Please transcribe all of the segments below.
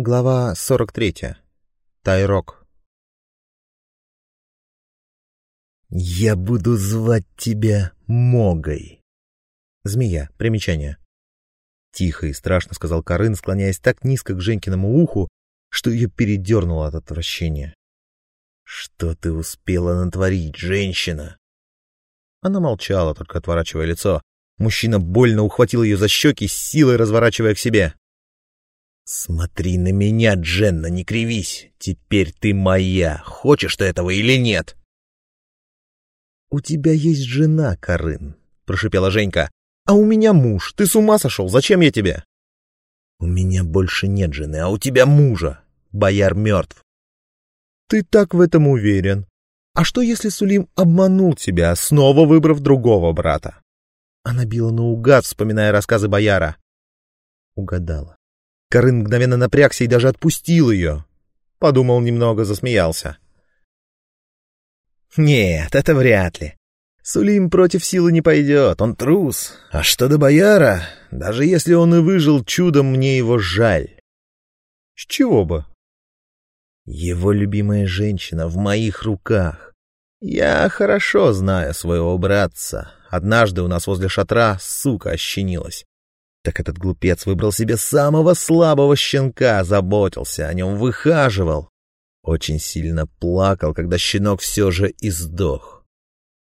Глава 43. Тайрок. «Я буду звать тебя Могой». Змея. Примечание. Тихо и страшно сказал Карын, склоняясь так низко к Женькиному уху, что ее передернуло от отвращения. «Что ты успела натворить, женщина?» Она молчала, только отворачивая лицо. Мужчина больно ухватил ее за щеки, силой разворачивая к себе. «Смотри на меня, Дженна, не кривись. Теперь ты моя. Хочешь ты этого или нет?» «У тебя есть жена, Карын», — прошипела Женька. «А у меня муж. Ты с ума сошел? Зачем я тебе?» «У меня больше нет жены, а у тебя мужа. Бояр мертв». «Ты так в этом уверен? А что, если Сулим обманул тебя, снова выбрав другого брата?» Она била наугад, вспоминая рассказы бояра. Угадала. Карын мгновенно напрягся и даже отпустил ее. Подумал немного, засмеялся. «Нет, это вряд ли. Сулим против силы не пойдет, он трус. А что до бояра, даже если он и выжил чудом, мне его жаль. С чего бы? Его любимая женщина в моих руках. Я хорошо знаю своего братца. Однажды у нас возле шатра сука ощенилась. Так этот глупец выбрал себе самого слабого щенка, заботился о нем, выхаживал. Очень сильно плакал, когда щенок все же издох.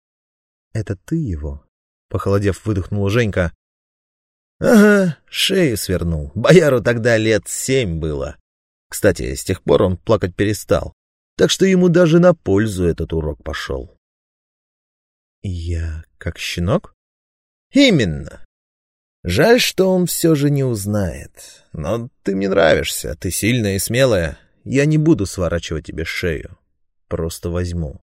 — Это ты его? — похолодев, выдохнула Женька. — Ага, шею свернул. Бояру тогда лет семь было. Кстати, с тех пор он плакать перестал. Так что ему даже на пользу этот урок пошел. — Я как щенок? — Именно. Жаль, что он все же не узнает. Но ты мне нравишься, ты сильная и смелая. Я не буду сворачивать тебе шею. Просто возьму.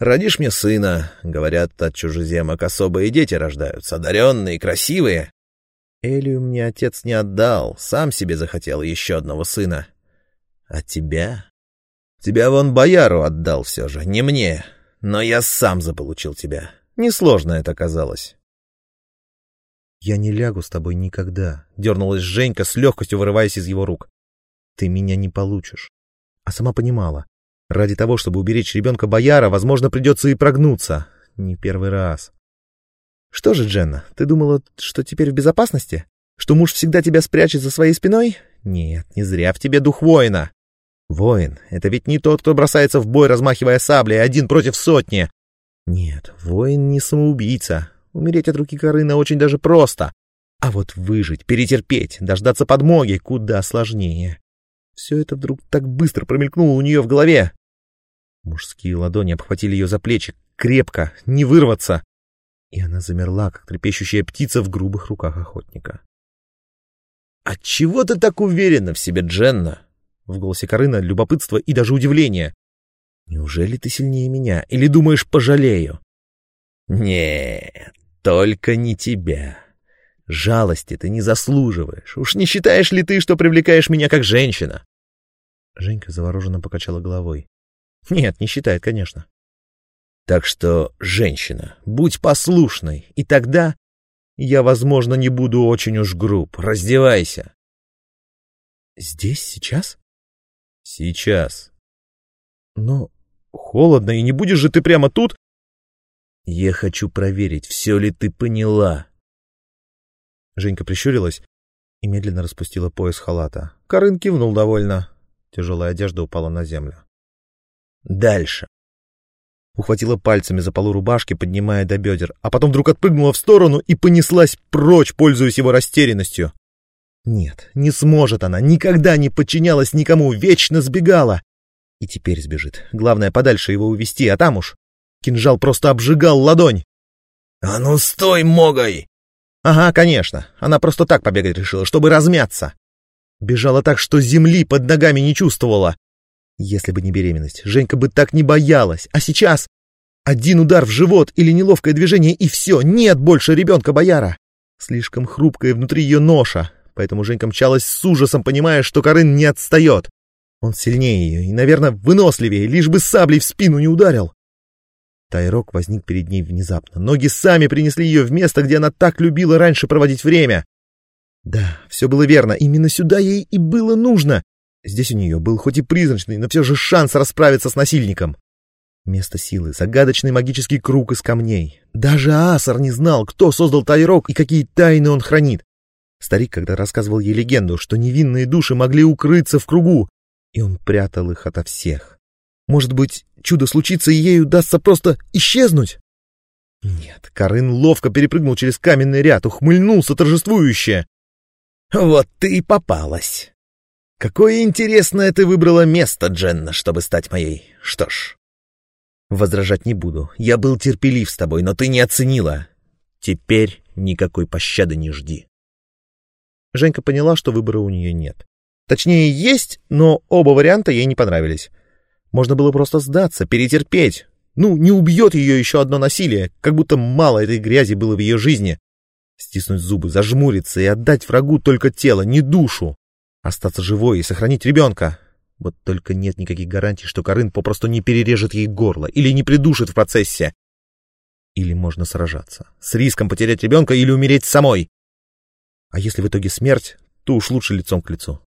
Родишь мне сына, говорят, от чужеземок особые дети рождаются, одаренные, красивые. Элию мне отец не отдал, сам себе захотел еще одного сына. А тебя? Тебя вон бояру отдал все же, не мне. Но я сам заполучил тебя. Несложно это казалось. «Я не лягу с тобой никогда», — дернулась Женька с легкостью вырываясь из его рук. «Ты меня не получишь». А сама понимала. Ради того, чтобы уберечь ребенка Бояра, возможно, придется и прогнуться. Не первый раз. «Что же, Дженна, ты думала, что теперь в безопасности? Что муж всегда тебя спрячет за своей спиной? Нет, не зря в тебе дух воина. Воин — это ведь не тот, кто бросается в бой, размахивая саблей, один против сотни. Нет, воин не самоубийца, Умереть от руки Карына очень даже просто. А вот выжить, перетерпеть, дождаться подмоги куда сложнее. Все это вдруг так быстро промелькнуло у нее в голове. Мужские ладони обхватили ее за плечи, крепко, не вырваться. И она замерла, как трепещущая птица в грубых руках охотника. «Отчего ты так уверена в себе, Дженна?» В голосе Карына любопытство и даже удивление. «Неужели ты сильнее меня? Или думаешь, пожалею?» «Нет, только не тебя. Жалости ты не заслуживаешь. Уж не считаешь ли ты, что привлекаешь меня как женщина? Женька завороженно покачала головой. Нет, не считает, конечно. Так что, женщина, будь послушной, и тогда я, возможно, не буду очень уж груб. Раздевайся. Здесь, сейчас? Сейчас. Но холодно, и не будешь же ты прямо тут я хочу проверить, все ли ты поняла. Женька прищурилась и медленно распустила пояс халата. Карын кивнул довольно. Тяжелая одежда упала на землю. Дальше. Ухватила пальцами за полу рубашки, поднимая до бедер, а потом вдруг отпрыгнула в сторону и понеслась прочь, пользуясь его растерянностью. Нет, не сможет она, никогда не подчинялась никому, вечно сбегала. И теперь сбежит. Главное, подальше его увести, а там уж Кинжал просто обжигал ладонь. «А ну стой, Могой!» «Ага, конечно. Она просто так побегать решила, чтобы размяться. Бежала так, что земли под ногами не чувствовала. Если бы не беременность, Женька бы так не боялась. А сейчас один удар в живот или неловкое движение, и все, нет больше ребенка-бояра. Слишком хрупкая внутри ее ноша, поэтому Женька мчалась с ужасом, понимая, что Карын не отстает. Он сильнее ее и, наверное, выносливее, лишь бы саблей в спину не ударил. Тайрок возник перед ней внезапно. Ноги сами принесли ее в место, где она так любила раньше проводить время. Да, все было верно, именно сюда ей и было нужно. Здесь у нее был хоть и призрачный, но все же шанс расправиться с насильником. Место силы — загадочный магический круг из камней. Даже Асар не знал, кто создал Тайрок и какие тайны он хранит. Старик когда рассказывал ей легенду, что невинные души могли укрыться в кругу, и он прятал их ото всех. Может быть, чудо случится, и ей удастся просто исчезнуть? Нет, Карын ловко перепрыгнул через каменный ряд, ухмыльнулся торжествующе. «Вот ты и попалась!» Какое интересное ты выбрала место, Дженна, чтобы стать моей. Что ж, возражать не буду. Я был терпелив с тобой, но ты не оценила. Теперь никакой пощады не жди. Женька поняла, что выбора у нее нет. Точнее, есть, но оба варианта ей не понравились. Можно было просто сдаться, перетерпеть. Ну, не убьет ее еще одно насилие, как будто мало этой грязи было в ее жизни. Стиснуть зубы, зажмуриться и отдать врагу только тело, не душу. Остаться живой и сохранить ребенка. Вот только нет никаких гарантий, что Карын попросту не перережет ей горло или не придушит в процессе. Или можно сражаться. С риском потерять ребенка или умереть самой. А если в итоге смерть, то уж лучше лицом к лицу.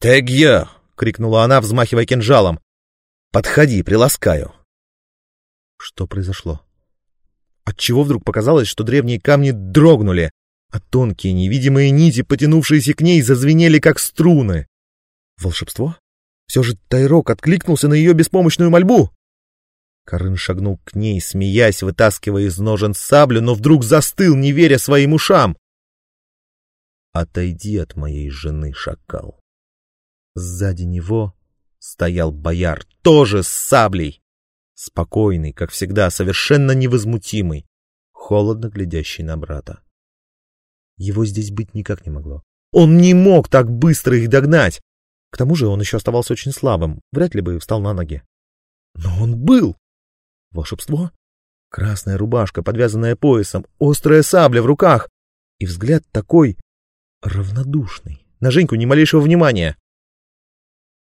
«Тегья!» — крикнула она, взмахивая кинжалом. «Подходи, приласкаю!» Что произошло? Отчего вдруг показалось, что древние камни дрогнули, а тонкие невидимые нити, потянувшиеся к ней, зазвенели, как струны. Волшебство? Все же Тайрок откликнулся на ее беспомощную мольбу. Карын шагнул к ней, смеясь, вытаскивая из ножен саблю, но вдруг застыл, не веря своим ушам. «Отойди от моей жены, шакал». Сзади него стоял бояр, тоже с саблей. Спокойный, как всегда, совершенно невозмутимый, холодно глядящий на брата. Его здесь быть никак не могло. Он не мог так быстро их догнать. К тому же он еще оставался очень слабым, вряд ли бы встал на ноги. Но он был! Волшебство? Красная рубашка, подвязанная поясом, острая сабля в руках. И взгляд такой равнодушный. На Женьку ни малейшего внимания. —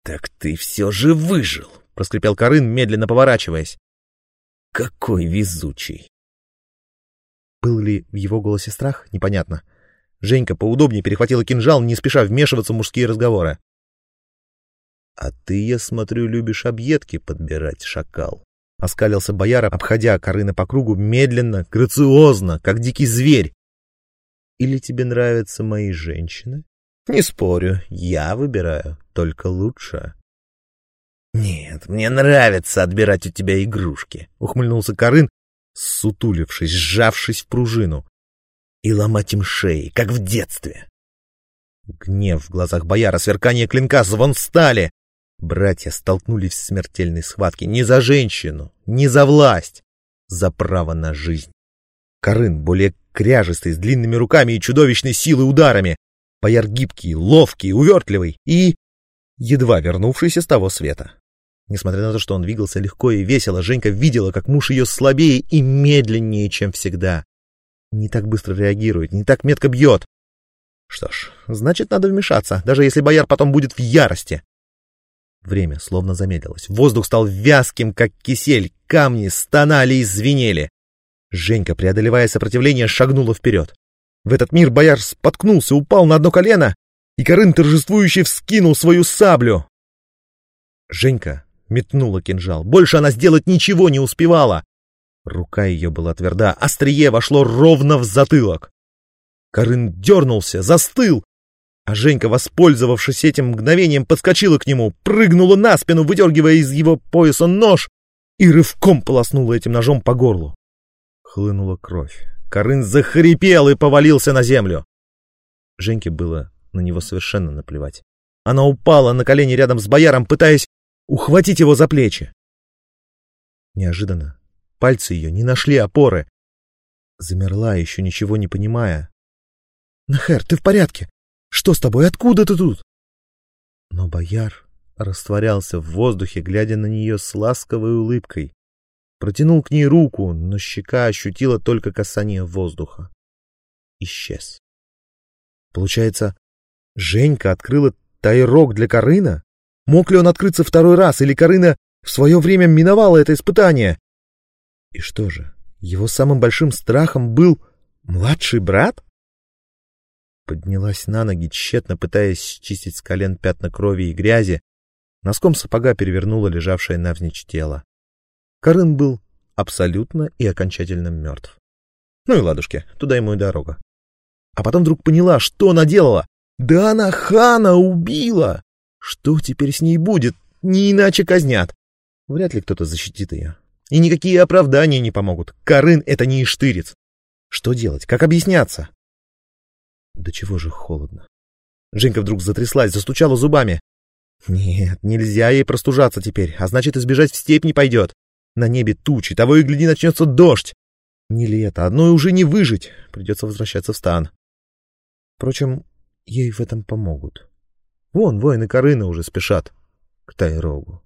Так ты все же выжил! — проскрипел Карын, медленно поворачиваясь. — Какой везучий! Был ли в его голосе страх, непонятно. Женька поудобнее перехватила кинжал, не спеша вмешиваться в мужские разговоры. — А ты, я смотрю, любишь объедки подбирать, шакал. — оскалился бояр, обходя Корына по кругу медленно, грациозно, как дикий зверь. — Или тебе нравятся мои женщины? — Не спорю, я выбираю только лучшее. — Нет, мне нравится отбирать у тебя игрушки, — ухмыльнулся Корын, сутулившись, сжавшись в пружину. И ломать им шеи, как в детстве. Гнев в глазах бояра, сверкание клинка, звон стали. Братья столкнулись в смертельной схватке не за женщину, не за власть, за право на жизнь. Карын более кряжистый, с длинными руками и чудовищной силой ударами. Бояр гибкий, ловкий, увертливый и едва вернувшийся с того света. Несмотря на то, что он двигался легко и весело, Женька видела, как муж ее слабее и медленнее, чем всегда. Не так быстро реагирует, не так метко бьет. Что ж, значит, надо вмешаться, даже если бояр потом будет в ярости. Время словно замедлилось. Воздух стал вязким, как кисель, камни стонали и звенели. Женька, преодолевая сопротивление, шагнула вперед. В этот мир бояр споткнулся, упал на одно колено, и Карын торжествующе вскинул свою саблю. Женька метнула кинжал. Больше она сделать ничего не успевала. Рука ее была тверда, острие вошло ровно в затылок. Карын дернулся, застыл, а Женька, воспользовавшись этим мгновением, подскочила к нему, прыгнула на спину, выдергивая из его пояса нож, и рывком полоснула этим ножом по горлу. Хлынула кровь. Карын захрипел и повалился на землю. Женьке было на него совершенно наплевать. Она упала на колени рядом с бояром, пытаясь ухватить его за плечи. Неожиданно пальцы ее не нашли опоры. Замерла, еще ничего не понимая. «Нахер, ты в порядке? Что с тобой? Откуда ты тут?» Но бояр растворялся в воздухе, глядя на нее с ласковой улыбкой. Протянул к ней руку, но щека ощутила только касание воздуха. Исчез. Получается, Женька открыла тайрок для Карына? Мог ли он открыться второй раз, или Карына в свое время миновала это испытание? И что же, его самым большим страхом был младший брат? Поднялась на ноги, тщетно пытаясь счистить с колен пятна крови и грязи, носком сапога перевернула лежавшее навзничь тело. Карын был абсолютно и окончательно мертв. Ну и ладушки, туда ему и дорога. А потом вдруг поняла, что она делала. Да она хана убила! Что теперь с ней будет? Не иначе казнят. Вряд ли кто-то защитит ее. И никакие оправдания не помогут. Карын — это не иштырец. Что делать? Как объясняться? Да чего же холодно. Женька вдруг затряслась, застучала зубами. Нет, нельзя ей простужаться теперь, а значит, избежать в степь не пойдет. На небе тучи, того и гляди, начнется дождь. Не лето, одной уже не выжить. Придется возвращаться в стан. Впрочем, ей в этом помогут. Вон, воины Корына уже спешат к Тайрогу.